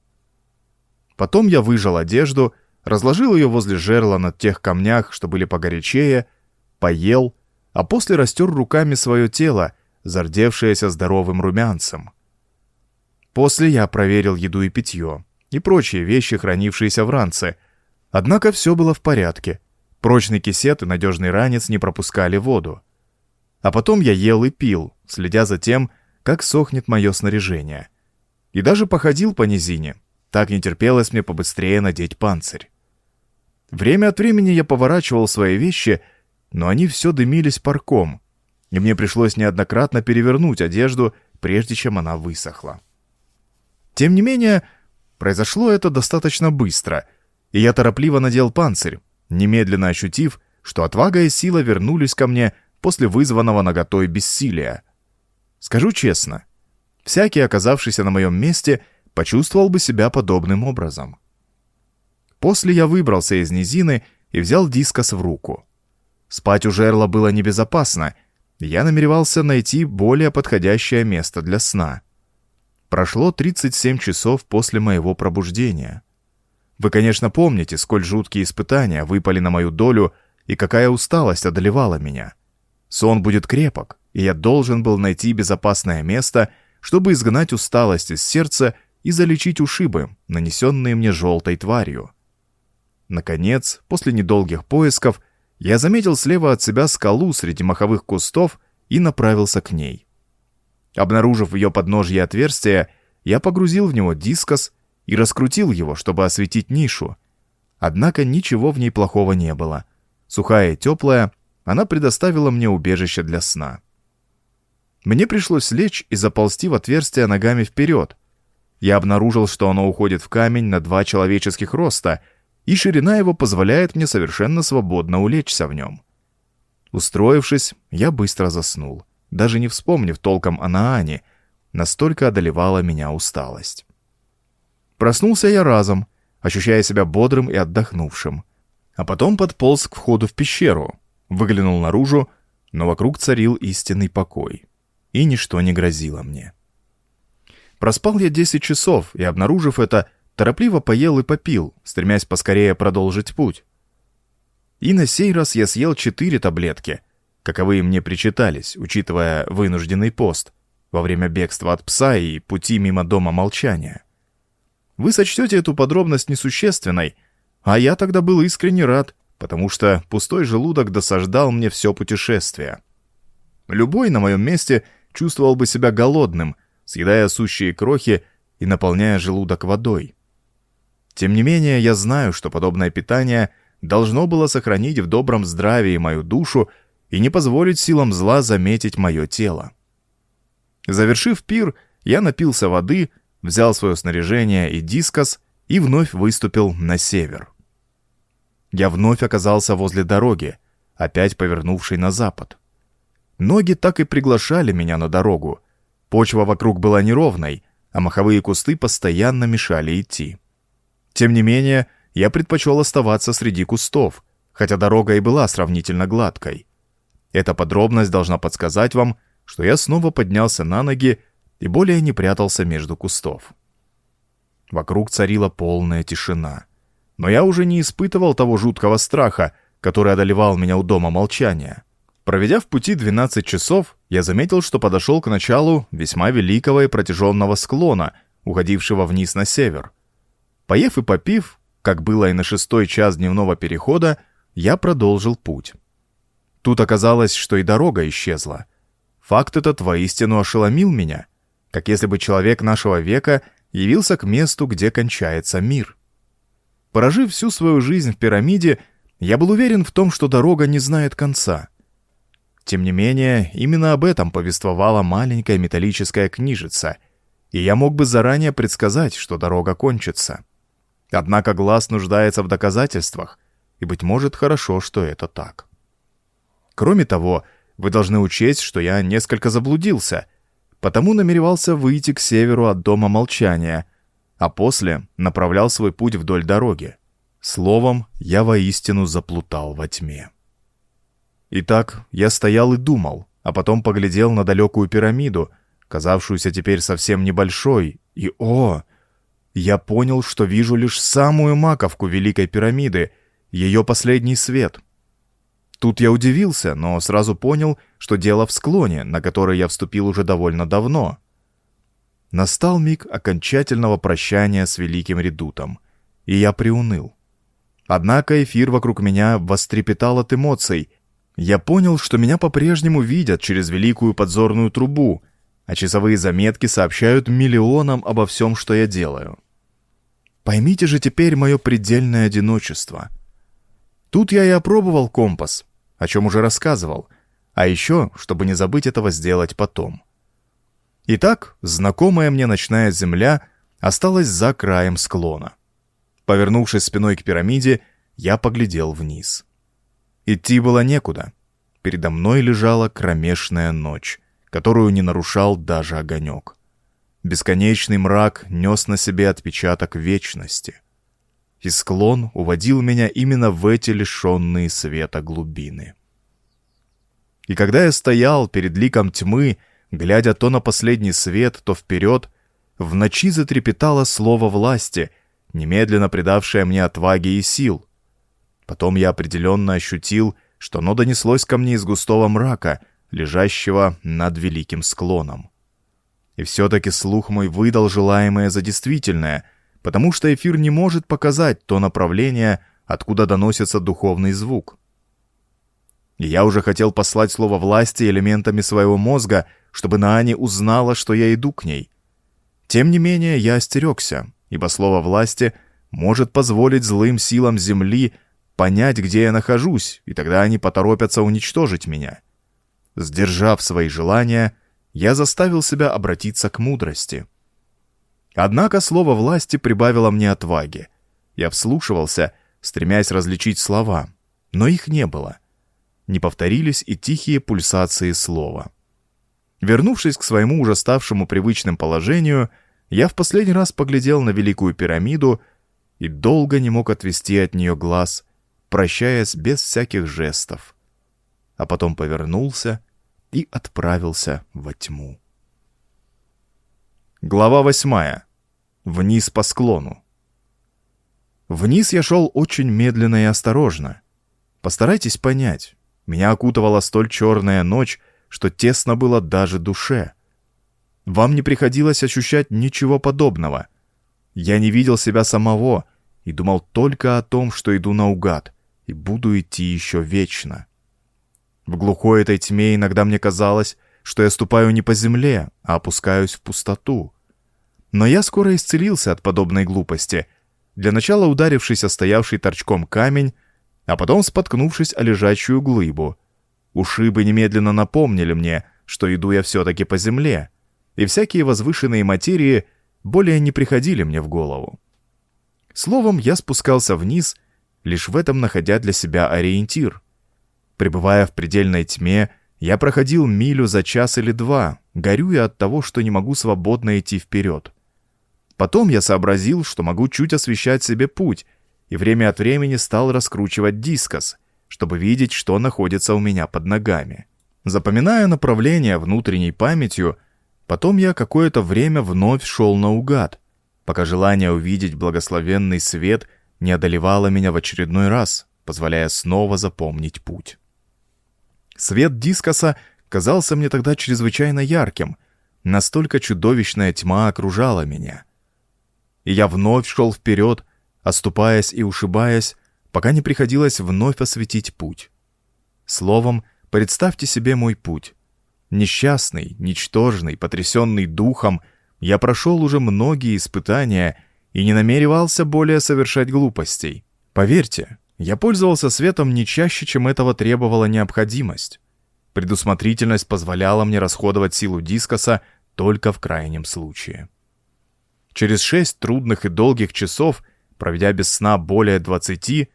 Потом я выжал одежду, разложил ее возле жерла на тех камнях, что были погорячее, поел, а после растер руками свое тело, зардевшееся здоровым румянцем. После я проверил еду и питье, и прочие вещи, хранившиеся в ранце. Однако все было в порядке. Прочный кисет и надежный ранец не пропускали воду. А потом я ел и пил, следя за тем, как сохнет мое снаряжение. И даже походил по низине. Так не терпелось мне побыстрее надеть панцирь. Время от времени я поворачивал свои вещи, но они все дымились парком, и мне пришлось неоднократно перевернуть одежду, прежде чем она высохла. Тем не менее, произошло это достаточно быстро, и я торопливо надел панцирь, немедленно ощутив, что отвага и сила вернулись ко мне после вызванного наготой бессилия. Скажу честно, всякий, оказавшийся на моем месте, почувствовал бы себя подобным образом. После я выбрался из низины и взял дискос в руку. Спать у жерла было небезопасно, я намеревался найти более подходящее место для сна. Прошло 37 часов после моего пробуждения. Вы, конечно, помните, сколь жуткие испытания выпали на мою долю и какая усталость одолевала меня. Сон будет крепок, и я должен был найти безопасное место, чтобы изгнать усталость из сердца и залечить ушибы, нанесенные мне желтой тварью. Наконец, после недолгих поисков, я заметил слева от себя скалу среди маховых кустов и направился к ней. Обнаружив в ее подножье отверстие, я погрузил в него дискос и раскрутил его, чтобы осветить нишу. Однако ничего в ней плохого не было. Сухая и теплая, она предоставила мне убежище для сна. Мне пришлось лечь и заползти в отверстие ногами вперед. Я обнаружил, что оно уходит в камень на два человеческих роста, и ширина его позволяет мне совершенно свободно улечься в нем. Устроившись, я быстро заснул, даже не вспомнив толком о Наане, настолько одолевала меня усталость. Проснулся я разом, ощущая себя бодрым и отдохнувшим. А потом подполз к входу в пещеру, выглянул наружу, но вокруг царил истинный покой, и ничто не грозило мне. Проспал я 10 часов, и, обнаружив это, торопливо поел и попил, стремясь поскорее продолжить путь. И на сей раз я съел четыре таблетки, каковые мне причитались, учитывая вынужденный пост во время бегства от пса и пути мимо дома молчания. Вы сочтете эту подробность несущественной, а я тогда был искренне рад, потому что пустой желудок досаждал мне все путешествие. Любой на моем месте чувствовал бы себя голодным, съедая сущие крохи и наполняя желудок водой. Тем не менее, я знаю, что подобное питание должно было сохранить в добром здравии мою душу и не позволить силам зла заметить мое тело. Завершив пир, я напился воды, взял свое снаряжение и дискос и вновь выступил на север. Я вновь оказался возле дороги, опять повернувшей на запад. Ноги так и приглашали меня на дорогу. Почва вокруг была неровной, а маховые кусты постоянно мешали идти. Тем не менее, я предпочел оставаться среди кустов, хотя дорога и была сравнительно гладкой. Эта подробность должна подсказать вам, что я снова поднялся на ноги и более не прятался между кустов. Вокруг царила полная тишина. Но я уже не испытывал того жуткого страха, который одолевал меня у дома молчания. Проведя в пути 12 часов, я заметил, что подошел к началу весьма великого и протяженного склона, уходившего вниз на север. Поев и попив, как было и на шестой час дневного перехода, я продолжил путь. Тут оказалось, что и дорога исчезла. Факт этот воистину ошеломил меня — как если бы человек нашего века явился к месту, где кончается мир. Прожив всю свою жизнь в пирамиде, я был уверен в том, что дорога не знает конца. Тем не менее, именно об этом повествовала маленькая металлическая книжица, и я мог бы заранее предсказать, что дорога кончится. Однако глаз нуждается в доказательствах, и, быть может, хорошо, что это так. Кроме того, вы должны учесть, что я несколько заблудился — потому намеревался выйти к северу от Дома Молчания, а после направлял свой путь вдоль дороги. Словом, я воистину заплутал во тьме. Итак, я стоял и думал, а потом поглядел на далекую пирамиду, казавшуюся теперь совсем небольшой, и о! я понял, что вижу лишь самую маковку Великой пирамиды, ее последний свет. Тут я удивился, но сразу понял, что дело в склоне, на который я вступил уже довольно давно. Настал миг окончательного прощания с Великим Редутом, и я приуныл. Однако эфир вокруг меня вострепетал от эмоций. Я понял, что меня по-прежнему видят через великую подзорную трубу, а часовые заметки сообщают миллионам обо всем, что я делаю. Поймите же теперь мое предельное одиночество. Тут я и опробовал компас, о чем уже рассказывал, а еще, чтобы не забыть этого сделать потом. Итак, знакомая мне ночная земля осталась за краем склона. Повернувшись спиной к пирамиде, я поглядел вниз. Идти было некуда. Передо мной лежала кромешная ночь которую не нарушал даже огонек. Бесконечный мрак нес на себе отпечаток вечности. И склон уводил меня именно в эти лишенные света глубины. И когда я стоял перед ликом тьмы, глядя то на последний свет, то вперед, в ночи затрепетало слово власти, немедленно придавшее мне отваги и сил. Потом я определенно ощутил, что оно донеслось ко мне из густого мрака, лежащего над великим склоном. И все-таки слух мой выдал желаемое за действительное, потому что эфир не может показать то направление, откуда доносится духовный звук. И я уже хотел послать слово власти элементами своего мозга, чтобы Наани узнала, что я иду к ней. Тем не менее, я остерегся, ибо слово власти может позволить злым силам Земли понять, где я нахожусь, и тогда они поторопятся уничтожить меня. Сдержав свои желания, я заставил себя обратиться к мудрости. Однако слово власти прибавило мне отваги. Я вслушивался, стремясь различить слова, но их не было. Не повторились и тихие пульсации слова. Вернувшись к своему уже ставшему привычным положению, я в последний раз поглядел на Великую пирамиду и долго не мог отвести от нее глаз, прощаясь без всяких жестов. А потом повернулся и отправился во тьму. Глава восьмая. Вниз по склону. Вниз я шел очень медленно и осторожно. Постарайтесь понять, меня окутывала столь черная ночь, что тесно было даже душе. Вам не приходилось ощущать ничего подобного. Я не видел себя самого и думал только о том, что иду наугад и буду идти еще вечно. В глухой этой тьме иногда мне казалось, что я ступаю не по земле, а опускаюсь в пустоту. Но я скоро исцелился от подобной глупости, для начала ударившись о стоявший торчком камень, а потом споткнувшись о лежачую глыбу. Ушибы немедленно напомнили мне, что иду я все-таки по земле, и всякие возвышенные материи более не приходили мне в голову. Словом, я спускался вниз, лишь в этом находя для себя ориентир — Пребывая в предельной тьме, я проходил милю за час или два, горюя от того, что не могу свободно идти вперед. Потом я сообразил, что могу чуть освещать себе путь, и время от времени стал раскручивать дискос, чтобы видеть, что находится у меня под ногами. Запоминая направление внутренней памятью, потом я какое-то время вновь шел наугад, пока желание увидеть благословенный свет не одолевало меня в очередной раз, позволяя снова запомнить путь. Свет дискоса казался мне тогда чрезвычайно ярким, настолько чудовищная тьма окружала меня. И я вновь шел вперед, оступаясь и ушибаясь, пока не приходилось вновь осветить путь. Словом, представьте себе мой путь. Несчастный, ничтожный, потрясенный духом, я прошел уже многие испытания и не намеревался более совершать глупостей. Поверьте, я пользовался светом не чаще, чем этого требовала необходимость. Предусмотрительность позволяла мне расходовать силу дискоса только в крайнем случае. Через шесть трудных и долгих часов, проведя без сна более двадцати,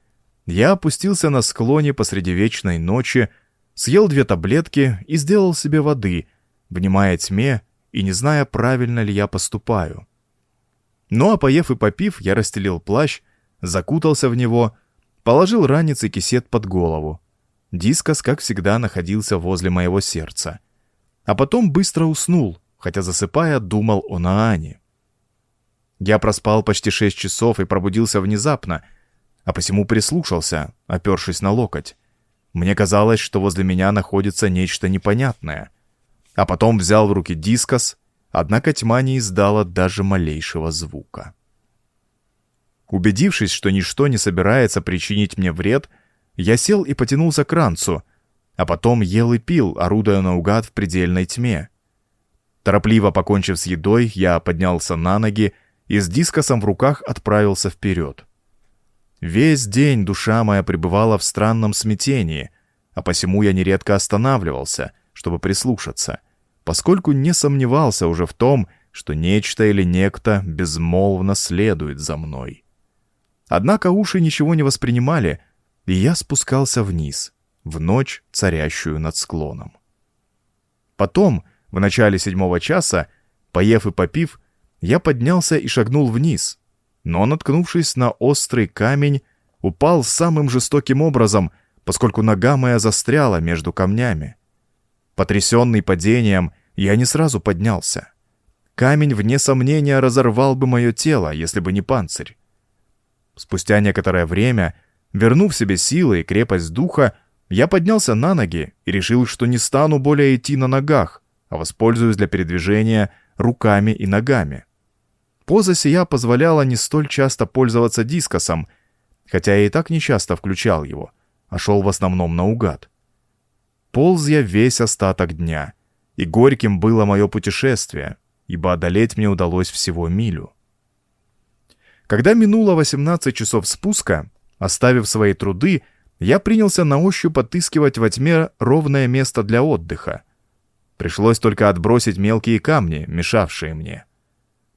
я опустился на склоне посреди вечной ночи, съел две таблетки и сделал себе воды, внимая тьме и не зная, правильно ли я поступаю. Ну а поев и попив, я расстелил плащ, закутался в него Положил ранец и кисет под голову. Дискос, как всегда, находился возле моего сердца. А потом быстро уснул, хотя засыпая, думал о Наане. Я проспал почти шесть часов и пробудился внезапно, а посему прислушался, опершись на локоть. Мне казалось, что возле меня находится нечто непонятное. А потом взял в руки дискос, однако тьма не издала даже малейшего звука. Убедившись, что ничто не собирается причинить мне вред, я сел и потянулся к ранцу, а потом ел и пил, орудуя наугад в предельной тьме. Торопливо покончив с едой, я поднялся на ноги и с дискосом в руках отправился вперед. Весь день душа моя пребывала в странном смятении, а посему я нередко останавливался, чтобы прислушаться, поскольку не сомневался уже в том, что нечто или некто безмолвно следует за мной. Однако уши ничего не воспринимали, и я спускался вниз, в ночь, царящую над склоном. Потом, в начале седьмого часа, поев и попив, я поднялся и шагнул вниз, но, наткнувшись на острый камень, упал самым жестоким образом, поскольку нога моя застряла между камнями. Потрясенный падением, я не сразу поднялся. Камень, вне сомнения, разорвал бы мое тело, если бы не панцирь. Спустя некоторое время, вернув себе силы и крепость духа, я поднялся на ноги и решил, что не стану более идти на ногах, а воспользуюсь для передвижения руками и ногами. Поза сия позволяла не столь часто пользоваться дискосом, хотя я и так нечасто включал его, а шел в основном наугад. Полз я весь остаток дня, и горьким было мое путешествие, ибо одолеть мне удалось всего милю. Когда минуло 18 часов спуска, оставив свои труды, я принялся на ощупь отыскивать во тьме ровное место для отдыха. Пришлось только отбросить мелкие камни, мешавшие мне.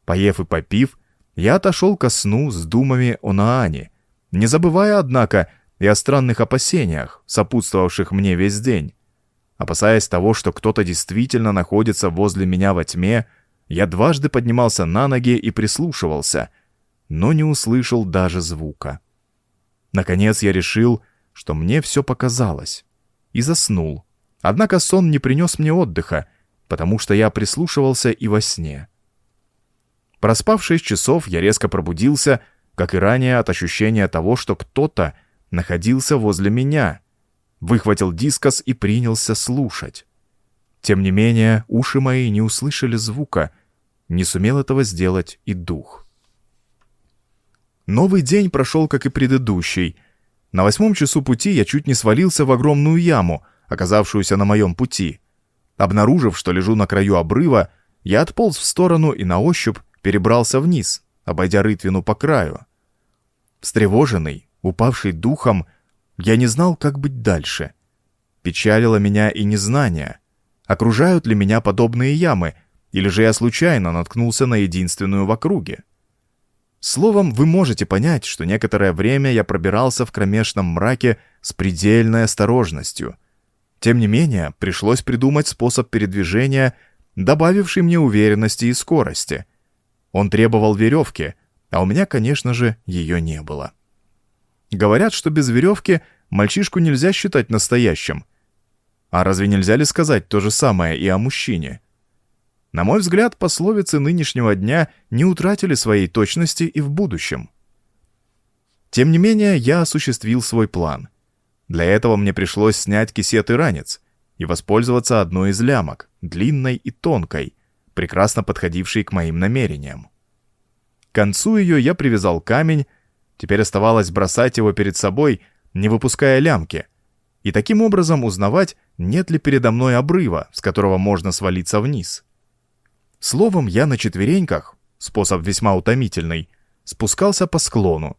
Поев и попив, я отошел ко сну с думами о Наане, не забывая, однако, и о странных опасениях, сопутствовавших мне весь день. Опасаясь того, что кто-то действительно находится возле меня во тьме, я дважды поднимался на ноги и прислушивался, но не услышал даже звука. Наконец я решил, что мне все показалось, и заснул. Однако сон не принес мне отдыха, потому что я прислушивался и во сне. Проспав шесть часов, я резко пробудился, как и ранее, от ощущения того, что кто-то находился возле меня. Выхватил дискос и принялся слушать. Тем не менее, уши мои не услышали звука, не сумел этого сделать и дух. Новый день прошел, как и предыдущий. На восьмом часу пути я чуть не свалился в огромную яму, оказавшуюся на моем пути. Обнаружив, что лежу на краю обрыва, я отполз в сторону и на ощупь перебрался вниз, обойдя рытвину по краю. Встревоженный, упавший духом, я не знал, как быть дальше. Печалило меня и незнание. Окружают ли меня подобные ямы, или же я случайно наткнулся на единственную в округе? Словом, вы можете понять, что некоторое время я пробирался в кромешном мраке с предельной осторожностью. Тем не менее, пришлось придумать способ передвижения, добавивший мне уверенности и скорости — он требовал веревки, а у меня, конечно же, ее не было. Говорят, что без веревки мальчишку нельзя считать настоящим. А разве нельзя ли сказать то же самое и о мужчине? На мой взгляд, пословицы нынешнего дня не утратили своей точности и в будущем. Тем не менее, я осуществил свой план. Для этого мне пришлось снять кисет и ранец и воспользоваться одной из лямок, длинной и тонкой, прекрасно подходившей к моим намерениям. К концу ее я привязал камень, теперь оставалось бросать его перед собой, не выпуская лямки, и таким образом узнавать, нет ли передо мной обрыва, с которого можно свалиться вниз. Словом, я на четвереньках, способ весьма утомительный, спускался по склону,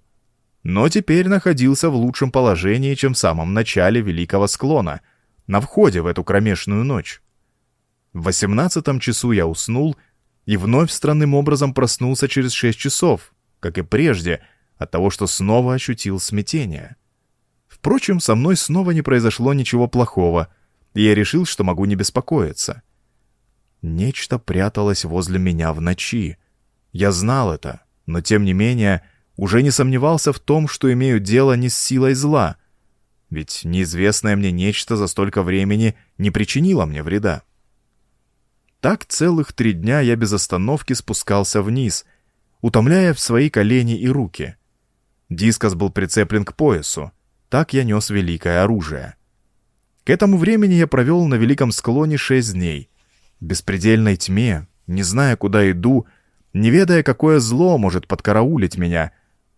но теперь находился в лучшем положении, чем в самом начале великого склона, на входе в эту кромешную ночь. В восемнадцатом часу я уснул и вновь странным образом проснулся через шесть часов, как и прежде, от того, что снова ощутил смятение. Впрочем, со мной снова не произошло ничего плохого, и я решил, что могу не беспокоиться. Нечто пряталось возле меня в ночи. Я знал это, но тем не менее уже не сомневался в том, что имею дело не с силой зла, ведь неизвестное мне нечто за столько времени не причинило мне вреда. Так целых три дня я без остановки спускался вниз, утомляя в свои колени и руки. Дискос был прицеплен к поясу. Так я нес великое оружие. К этому времени я провел на великом склоне шесть дней. В беспредельной тьме, не зная, куда иду, не ведая, какое зло может подкараулить меня,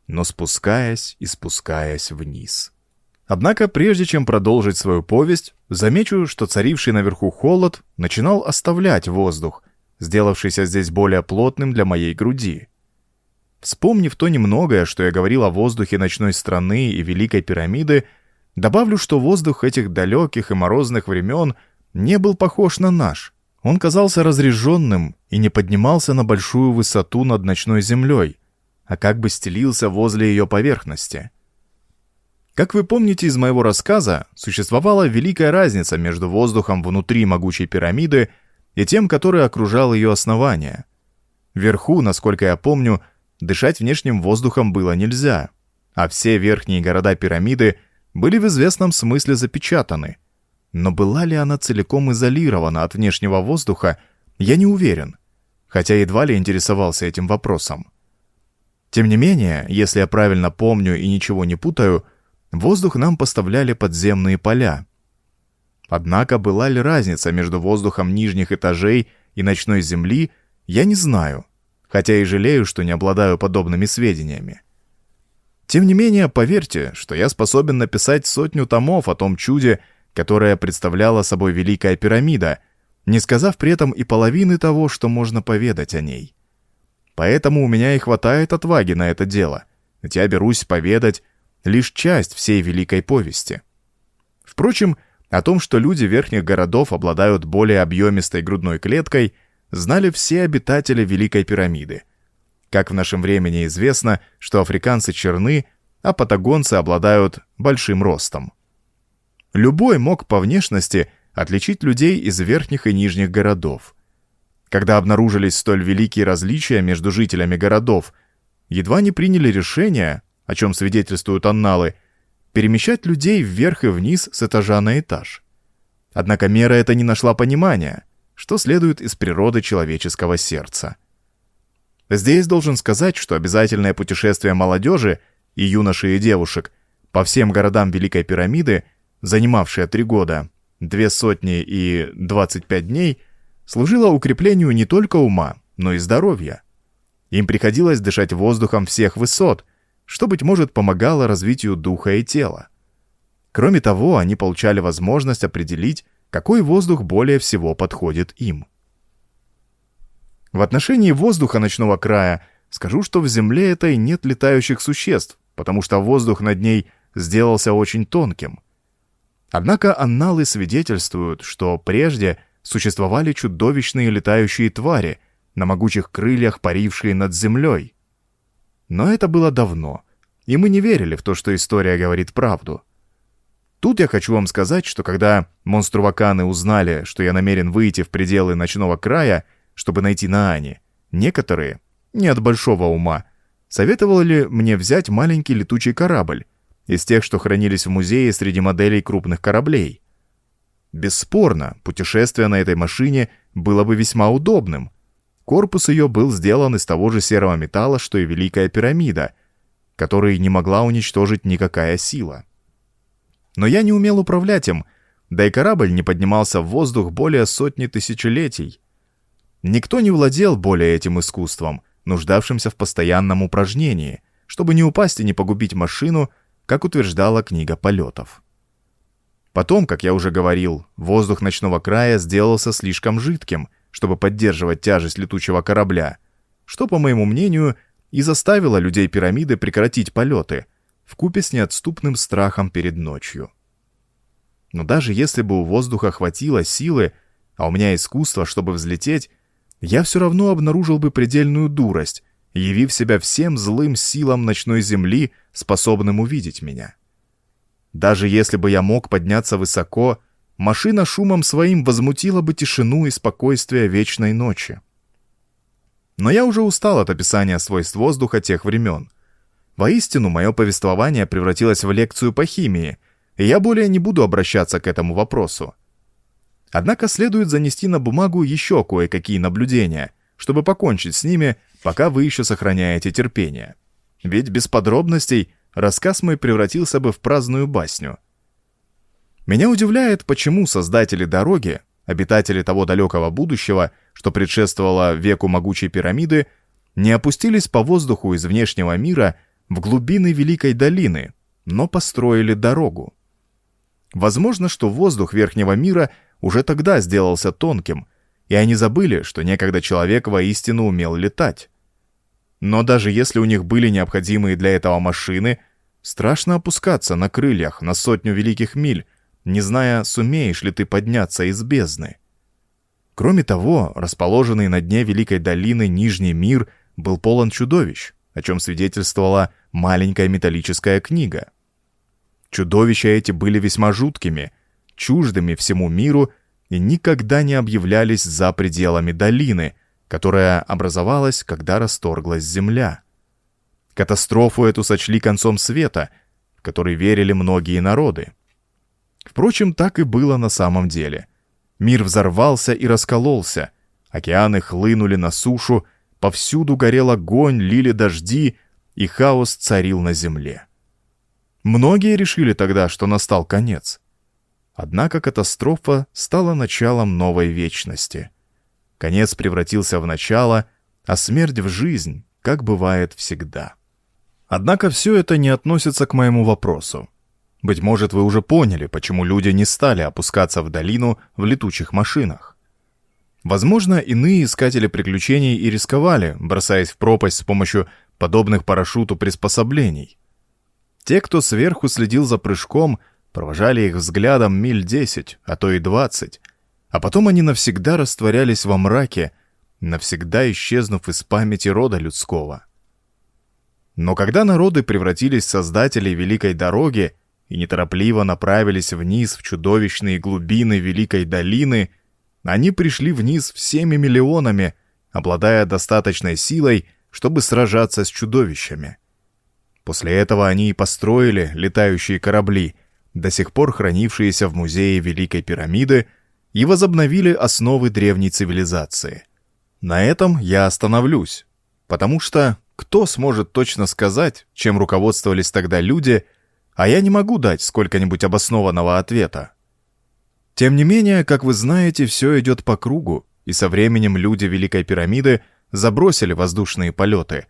но спускаясь и спускаясь вниз. Однако, прежде чем продолжить свою повесть, замечу, что царивший наверху холод начинал оставлять воздух, сделавшийся здесь более плотным для моей груди. Вспомнив то немногое, что я говорил о воздухе ночной страны и Великой пирамиды, добавлю, что воздух этих далеких и морозных времен не был похож на наш. Он казался разреженным и не поднимался на большую высоту над ночной землей, а как бы стелился возле ее поверхности. Как вы помните из моего рассказа, существовала великая разница между воздухом внутри могучей пирамиды и тем, который окружал ее основание. Вверху, насколько я помню, дышать внешним воздухом было нельзя, а все верхние города пирамиды были в известном смысле запечатаны. Но была ли она целиком изолирована от внешнего воздуха, я не уверен, хотя едва ли интересовался этим вопросом. Тем не менее, если я правильно помню и ничего не путаю, воздух нам поставляли подземные поля. Однако была ли разница между воздухом нижних этажей и ночной земли, я не знаю хотя и жалею, что не обладаю подобными сведениями. Тем не менее, поверьте, что я способен написать сотню томов о том чуде, которое представляла собой Великая пирамида, не сказав при этом и половины того, что можно поведать о ней. Поэтому у меня и хватает отваги на это дело, ведь я берусь поведать лишь часть всей великой повести. Впрочем, о том, что люди верхних городов обладают более объемистой грудной клеткой – знали все обитатели Великой пирамиды. Как в нашем времени известно, что африканцы черны, а патагонцы обладают большим ростом. Любой мог по внешности отличить людей из верхних и нижних городов. Когда обнаружились столь великие различия между жителями городов, едва не приняли решение, о чем свидетельствуют анналы, перемещать людей вверх и вниз с этажа на этаж. Однако мера эта не нашла понимания – что следует из природы человеческого сердца. Здесь должен сказать, что обязательное путешествие молодежи и юношей и девушек по всем городам Великой пирамиды, занимавшее три года, две сотни и 25 дней, служило укреплению не только ума, но и здоровья. Им приходилось дышать воздухом всех высот, что, быть может, помогало развитию духа и тела. Кроме того, они получали возможность определить, какой воздух более всего подходит им. В отношении воздуха ночного края скажу, что в Земле этой нет летающих существ, потому что воздух над ней сделался очень тонким. Однако анналы свидетельствуют, что прежде существовали чудовищные летающие твари, на могучих крыльях парившие над землей. Но это было давно, и мы не верили в то, что история говорит правду. Тут я хочу вам сказать, что когда монструваканы узнали, что я намерен выйти в пределы ночного края, чтобы найти Наани, некоторые, не от большого ума, советовали мне взять маленький летучий корабль из тех, что хранились в музее среди моделей крупных кораблей. Бесспорно, путешествие на этой машине было бы весьма удобным. Корпус ее был сделан из того же серого металла, что и Великая пирамида, который не могла уничтожить никакая сила. Но я не умел управлять им, да и корабль не поднимался в воздух более сотни тысячелетий. Никто не владел более этим искусством, нуждавшимся в постоянном упражнении, чтобы не упасть и не погубить машину, как утверждала книга полетов. Потом, как я уже говорил, воздух ночного края сделался слишком жидким, чтобы поддерживать тяжесть летучего корабля, что, по моему мнению, и заставило людей пирамиды прекратить полеты — вкупе с неотступным страхом перед ночью. Но даже если бы у воздуха хватило силы, а у меня искусство, чтобы взлететь, я все равно обнаружил бы предельную дурость, явив себя всем злым силам ночной земли, способным увидеть меня. Даже если бы я мог подняться высоко, машина шумом своим возмутила бы тишину и спокойствие вечной ночи. Но я уже устал от описания свойств воздуха тех времен — Воистину, мое повествование превратилось в лекцию по химии, и я более не буду обращаться к этому вопросу. Однако следует занести на бумагу еще кое-какие наблюдения, чтобы покончить с ними, пока вы еще сохраняете терпение. Ведь без подробностей рассказ мой превратился бы в праздную басню. Меня удивляет, почему создатели дороги, обитатели того далекого будущего, что предшествовало веку могучей пирамиды, не опустились по воздуху из внешнего мира в глубины Великой долины, но построили дорогу. Возможно, что воздух верхнего мира уже тогда сделался тонким, и они забыли, что некогда человек воистину умел летать. Но даже если у них были необходимые для этого машины, страшно опускаться на крыльях на сотню великих миль, не зная, сумеешь ли ты подняться из бездны. Кроме того, расположенный на дне Великой долины Нижний мир был полон чудовищ, о чем свидетельствовала маленькая металлическая книга. Чудовища эти были весьма жуткими, чуждыми всему миру и никогда не объявлялись за пределами долины, которая образовалась, когда расторглась земля. Катастрофу эту сочли концом света, в который верили многие народы. Впрочем, так и было на самом деле. Мир взорвался и раскололся, океаны хлынули на сушу, повсюду горел огонь, лили дожди, и хаос царил на земле. Многие решили тогда, что настал конец. Однако катастрофа стала началом новой вечности. Конец превратился в начало, а смерть в жизнь, как бывает всегда. Однако все это не относится к моему вопросу. Быть может, вы уже поняли, почему люди не стали опускаться в долину в летучих машинах. Возможно, иные искатели приключений и рисковали, бросаясь в пропасть с помощью подобных парашюту приспособлений. Те, кто сверху следил за прыжком, провожали их взглядом миль десять, а то и двадцать, а потом они навсегда растворялись во мраке, навсегда исчезнув из памяти рода людского. Но когда народы превратились в создателей Великой Дороги и неторопливо направились вниз в чудовищные глубины Великой Долины, они пришли вниз всеми миллионами, обладая достаточной силой, чтобы сражаться с чудовищами. После этого они и построили летающие корабли, до сих пор хранившиеся в музее Великой пирамиды, и возобновили основы древней цивилизации. На этом я остановлюсь, потому что кто сможет точно сказать, чем руководствовались тогда люди, а я не могу дать сколько-нибудь обоснованного ответа. Тем не менее, как вы знаете, все идет по кругу, и со временем люди Великой пирамиды забросили воздушные полеты,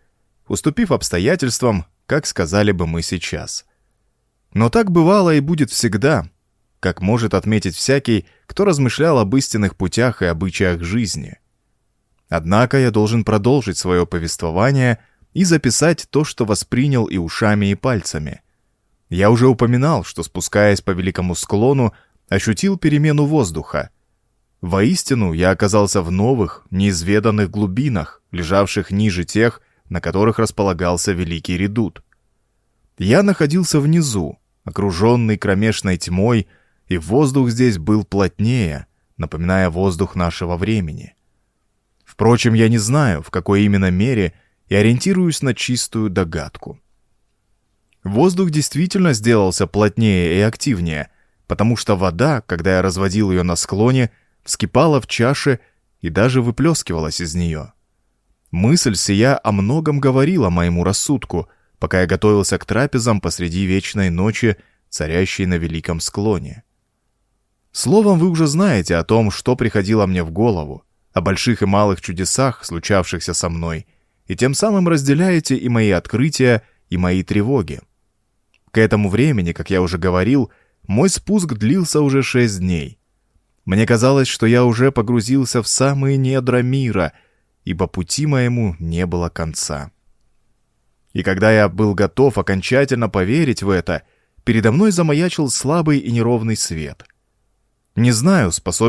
уступив обстоятельствам, как сказали бы мы сейчас. Но так бывало и будет всегда, как может отметить всякий, кто размышлял об истинных путях и обычаях жизни. Однако я должен продолжить свое повествование и записать то, что воспринял и ушами, и пальцами. Я уже упоминал, что, спускаясь по великому склону, ощутил перемену воздуха. Воистину, я оказался в новых, неизведанных глубинах, лежавших ниже тех, на которых располагался Великий Редут. Я находился внизу, окруженный кромешной тьмой, и воздух здесь был плотнее, напоминая воздух нашего времени. Впрочем, я не знаю, в какой именно мере, и ориентируюсь на чистую догадку. Воздух действительно сделался плотнее и активнее, потому что вода, когда я разводил ее на склоне, вскипала в чаше и даже выплескивалась из нее. Мысль сия о многом говорила моему рассудку, пока я готовился к трапезам посреди вечной ночи, царящей на великом склоне. Словом, вы уже знаете о том, что приходило мне в голову, о больших и малых чудесах, случавшихся со мной, и тем самым разделяете и мои открытия, и мои тревоги. К этому времени, как я уже говорил, мой спуск длился уже шесть дней. Мне казалось, что я уже погрузился в самые недра мира — ибо пути моему не было конца. И когда я был готов окончательно поверить в это, передо мной замаячил слабый и неровный свет. Не знаю, способен